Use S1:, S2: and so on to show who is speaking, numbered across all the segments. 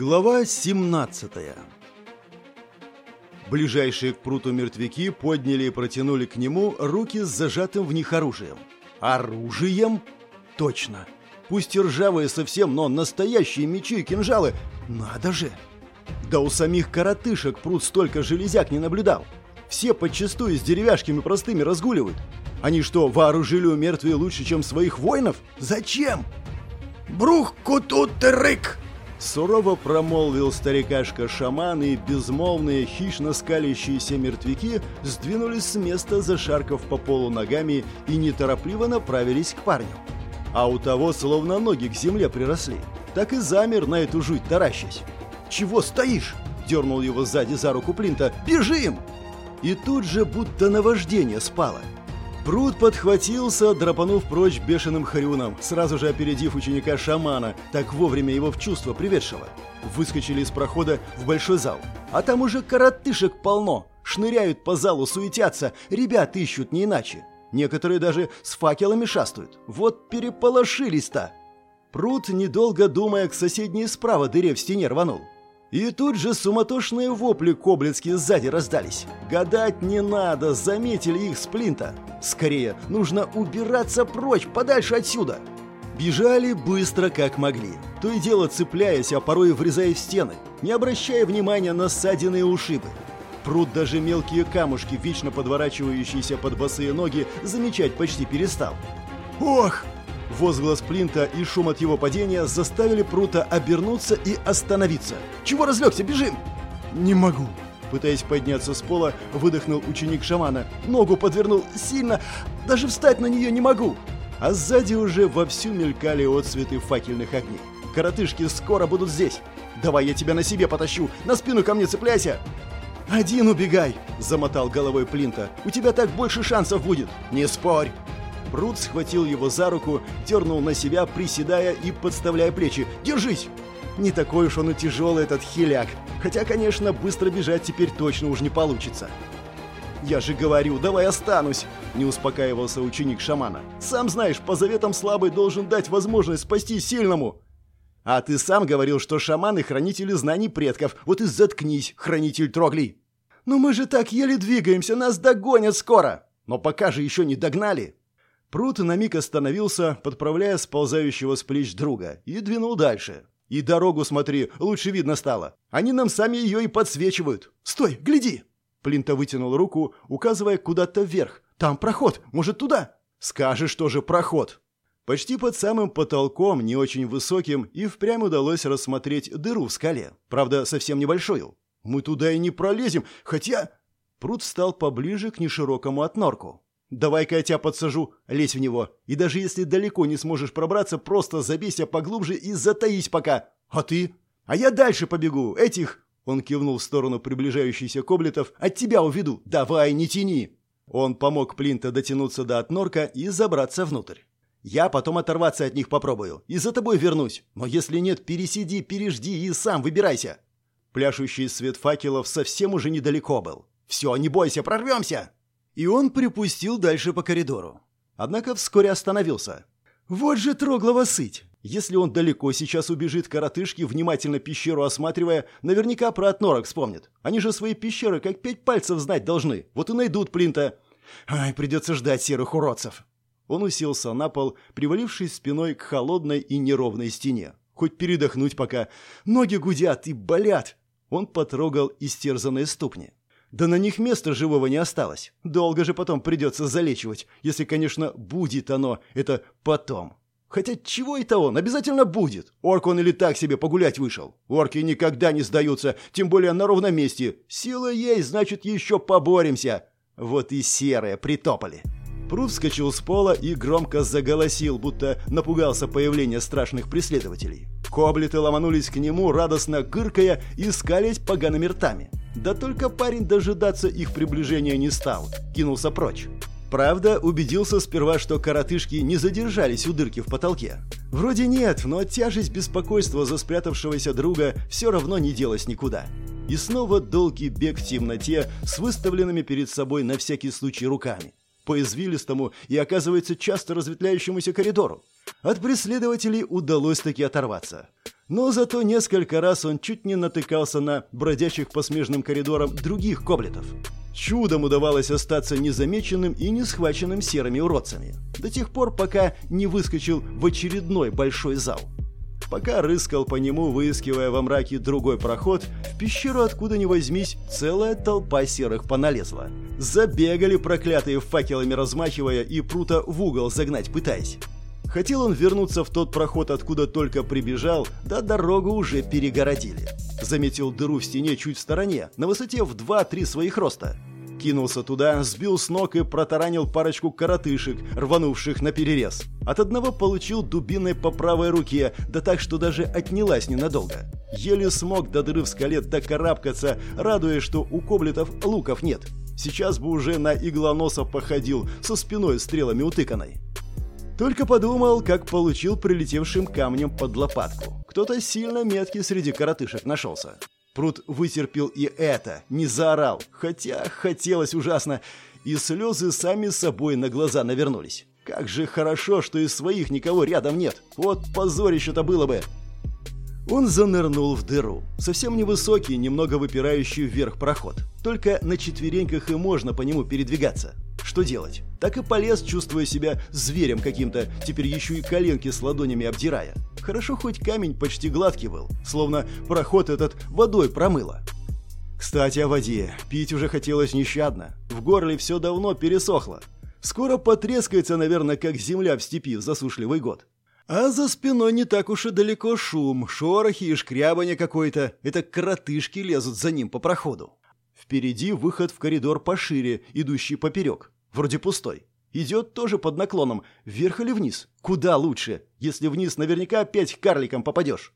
S1: Глава 17 Ближайшие к пруту мертвяки подняли и протянули к нему руки с зажатым в них оружием. Оружием? Точно. Пусть и ржавые совсем, но настоящие мечи и кинжалы. Надо же! Да у самих коротышек пруд столько железяк не наблюдал. Все подчастую с деревяшками простыми разгуливают. Они что, вооружили у мертвые лучше, чем своих воинов? Зачем?
S2: «Брух кутут-рык!»
S1: Сурово промолвил старикашка-шаман, и безмолвные, хищно скалящиеся мертвяки сдвинулись с места, зашаркав по полу ногами и неторопливо направились к парню. А у того словно ноги к земле приросли. Так и замер на эту жуть таращась. «Чего стоишь?» – дернул его сзади за руку Плинта. «Бежим!» И тут же будто наваждение спало. Пруд подхватился, драпанув прочь бешеным хрюном, сразу же опередив ученика-шамана, так вовремя его в чувство приведшего. Выскочили из прохода в большой зал. А там уже коротышек полно. Шныряют по залу, суетятся, ребят ищут не иначе. Некоторые даже с факелами шастают. Вот переполошились-то. Пруд, недолго думая, к соседней справа дыре в стене рванул. И тут же суматошные вопли коблинские сзади раздались. Гадать не надо, заметили их с плинта. Скорее, нужно убираться прочь, подальше отсюда. Бежали быстро, как могли. То и дело цепляясь, а порой врезая в стены, не обращая внимания на ссадины и ушибы. Пруд даже мелкие камушки, вечно подворачивающиеся под босые ноги, замечать почти перестал. «Ох!» Возглас Плинта и шум от его падения заставили Прута обернуться и остановиться. «Чего разлегся? Бежим!» «Не могу!» Пытаясь подняться с пола, выдохнул ученик шамана. Ногу подвернул сильно, даже встать на нее не могу. А сзади уже вовсю мелькали отцветы факельных огней. Коротышки скоро будут здесь. Давай я тебя на себе потащу, на спину ко мне цепляйся. «Один убегай!» – замотал головой Плинта. «У тебя так больше шансов будет!» «Не спорь!» Брут схватил его за руку, дернул на себя, приседая и подставляя плечи. «Держись!» Не такой уж он и тяжелый этот хиляк. Хотя, конечно, быстро бежать теперь точно уж не получится. «Я же говорю, давай останусь!» – не успокаивался ученик шамана. «Сам знаешь, по заветам слабый должен дать возможность спасти сильному!» «А ты сам говорил, что шаманы – хранители знаний предков. Вот и заткнись, хранитель троглей!» «Ну мы же так еле двигаемся, нас догонят скоро!» «Но пока же еще не догнали!» Прут на миг остановился, подправляя сползающего с плеч друга, и двинул дальше. «И дорогу смотри, лучше видно стало. Они нам сами ее и подсвечивают. Стой, гляди!» Плинта вытянул руку, указывая куда-то вверх. «Там проход, может, туда?» «Скажешь тоже проход!» Почти под самым потолком, не очень высоким, и впрямь удалось рассмотреть дыру в скале. Правда, совсем небольшую. «Мы туда и не пролезем, хотя...» Прут стал поближе к неширокому отнорку. Давай-ка я тебя подсажу, лезь в него. И даже если далеко не сможешь пробраться, просто забейся поглубже и затаись пока. А ты? А я дальше побегу. Этих...» Он кивнул в сторону приближающихся коблетов. «От тебя уведу. Давай, не тяни!» Он помог Плинта дотянуться до отнорка и забраться внутрь. «Я потом оторваться от них попробую. И за тобой вернусь. Но если нет, пересиди, пережди и сам выбирайся». Пляшущий свет факелов совсем уже недалеко был. «Все, не бойся, прорвемся!» И он припустил дальше по коридору. Однако вскоре остановился. Вот же троглова сыть! Если он далеко сейчас убежит коротышки, внимательно пещеру осматривая, наверняка про отнорок вспомнит. Они же свои пещеры как пять пальцев знать должны. Вот и найдут Плинта. Ай, придется ждать серых уродцев. Он уселся на пол, привалившись спиной к холодной и неровной стене. Хоть передохнуть пока. Ноги гудят и болят. Он потрогал истерзанные ступни. Да на них места живого не осталось. Долго же потом придется залечивать, если, конечно, будет оно, это потом. Хотя чего это он? Обязательно будет. Орк он или так себе погулять вышел. Орки никогда не сдаются, тем более на ровном месте. Сила есть, значит, еще поборемся. Вот и серые притопали. Пруд вскочил с пола и громко заголосил, будто напугался появления страшных преследователей. Коблеты ломанулись к нему, радостно гыркая и скались погаными ртами. Да только парень дожидаться их приближения не стал, кинулся прочь. Правда, убедился сперва, что коротышки не задержались у дырки в потолке. Вроде нет, но тяжесть беспокойства за спрятавшегося друга все равно не делась никуда. И снова долгий бег в темноте с выставленными перед собой на всякий случай руками. По извилистому и, оказывается, часто разветвляющемуся коридору. От преследователей удалось таки оторваться. Но зато несколько раз он чуть не натыкался на бродячих по смежным коридорам других коблетов. Чудом удавалось остаться незамеченным и не схваченным серыми уродцами. До тех пор, пока не выскочил в очередной большой зал. Пока рыскал по нему, выискивая во мраке другой проход, в пещеру откуда ни возьмись целая толпа серых поналезла. Забегали проклятые факелами размахивая и прута в угол загнать пытаясь. Хотел он вернуться в тот проход, откуда только прибежал, да дорогу уже перегородили. Заметил дыру в стене чуть в стороне, на высоте в 2-3 своих роста. Кинулся туда, сбил с ног и протаранил парочку коротышек, рванувших на перерез. От одного получил дубиной по правой руке, да так, что даже отнялась ненадолго. Еле смог до дыры в скале докарабкаться, радуясь, что у коблетов луков нет. Сейчас бы уже на иглоносов походил, со спиной стрелами утыканной. Только подумал, как получил прилетевшим камнем под лопатку. Кто-то сильно меткий среди коротышек нашелся. Пруд вытерпел и это, не заорал, хотя хотелось ужасно, и слезы сами собой на глаза навернулись. Как же хорошо, что из своих никого рядом нет. Вот позорище-то было бы. Он занырнул в дыру. Совсем невысокий, немного выпирающий вверх проход. Только на четвереньках и можно по нему передвигаться. Что делать? Так и полез, чувствуя себя зверем каким-то, теперь еще и коленки с ладонями обдирая. Хорошо хоть камень почти гладкий был, словно проход этот водой промыло. Кстати, о воде. Пить уже хотелось нещадно. В горле все давно пересохло. Скоро потрескается, наверное, как земля в степи в засушливый год. А за спиной не так уж и далеко шум, шорохи и шкрябанье какое-то. Это кротышки лезут за ним по проходу. Впереди выход в коридор пошире, идущий поперек. Вроде пустой. Идет тоже под наклоном. Вверх или вниз? Куда лучше? Если вниз, наверняка опять карликом попадешь.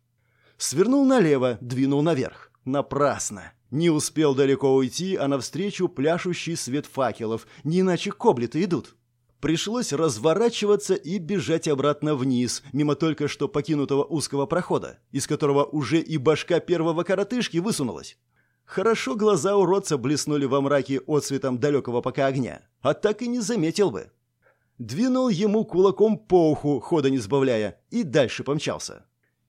S1: Свернул налево, двинул наверх. Напрасно. Не успел далеко уйти, а навстречу пляшущий свет факелов. Не иначе коблеты идут. Пришлось разворачиваться и бежать обратно вниз, мимо только что покинутого узкого прохода, из которого уже и башка первого коротышки высунулась. Хорошо глаза уродца блеснули во мраке отцветом далекого пока огня, а так и не заметил бы. Двинул ему кулаком по уху, хода не сбавляя, и дальше помчался.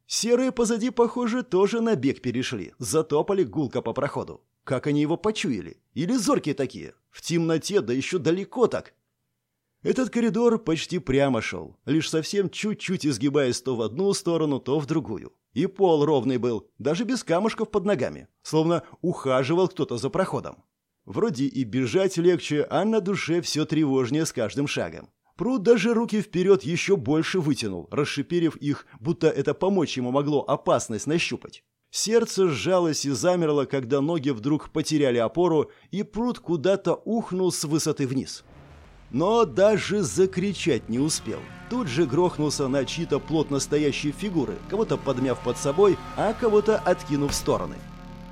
S1: Серые позади, похоже, тоже на бег перешли, затопали гулко по проходу. Как они его почуяли? Или зоркие такие? В темноте, да еще далеко так. Этот коридор почти прямо шел, лишь совсем чуть-чуть изгибаясь то в одну сторону, то в другую. И пол ровный был, даже без камушков под ногами, словно ухаживал кто-то за проходом. Вроде и бежать легче, а на душе все тревожнее с каждым шагом. Пруд даже руки вперед еще больше вытянул, расшиперив их, будто это помочь ему могло опасность нащупать. Сердце сжалось и замерло, когда ноги вдруг потеряли опору, и пруд куда-то ухнул с высоты вниз. Но даже закричать не успел. Тут же грохнулся на чьи-то плотно стоящие фигуры, кого-то подмяв под собой, а кого-то откинув в стороны.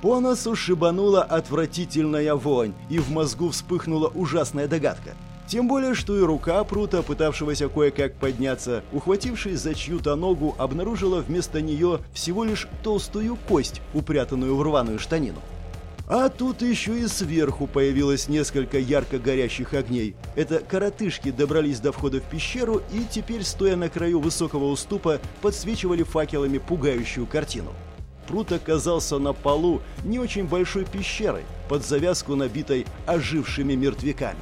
S1: По носу шибанула отвратительная вонь, и в мозгу вспыхнула ужасная догадка. Тем более, что и рука прута, пытавшегося кое-как подняться, ухватившись за чью-то ногу, обнаружила вместо нее всего лишь толстую кость, упрятанную в рваную штанину. А тут еще и сверху появилось несколько ярко горящих огней. Это коротышки добрались до входа в пещеру и теперь, стоя на краю высокого уступа, подсвечивали факелами пугающую картину. Пруд оказался на полу не очень большой пещерой, под завязку набитой ожившими мертвяками.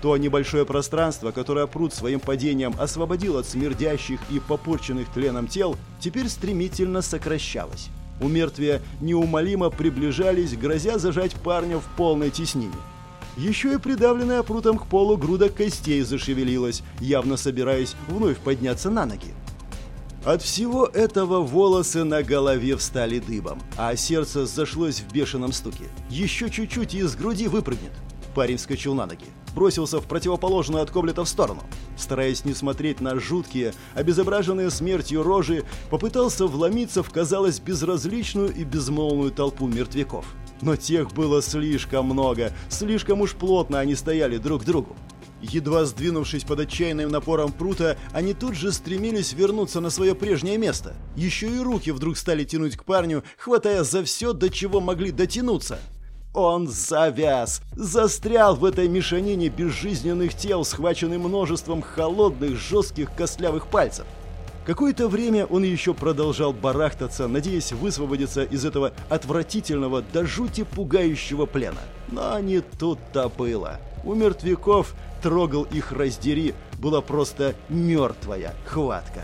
S1: То небольшое пространство, которое пруд своим падением освободил от смердящих и попорченных тленом тел, теперь стремительно сокращалось. У мертвия неумолимо приближались, грозя зажать парня в полной теснине. Еще и придавленная прутом к полу груда костей зашевелилась, явно собираясь вновь подняться на ноги. От всего этого волосы на голове встали дыбом, а сердце зашлось в бешеном стуке. Еще чуть-чуть и из груди выпрыгнет. Парень вскочил на ноги бросился в противоположную от Коблета в сторону. Стараясь не смотреть на жуткие, обезображенные смертью рожи, попытался вломиться в, казалось, безразличную и безмолвную толпу мертвяков. Но тех было слишком много, слишком уж плотно они стояли друг к другу. Едва сдвинувшись под отчаянным напором прута, они тут же стремились вернуться на свое прежнее место. Еще и руки вдруг стали тянуть к парню, хватая за все, до чего могли дотянуться. Он завяз, застрял в этой мешанине безжизненных тел, схваченный множеством холодных, жестких, костлявых пальцев. Какое-то время он еще продолжал барахтаться, надеясь высвободиться из этого отвратительного до жути пугающего плена. Но не тут-то было. У мертвяков трогал их раздери, была просто мертвая хватка.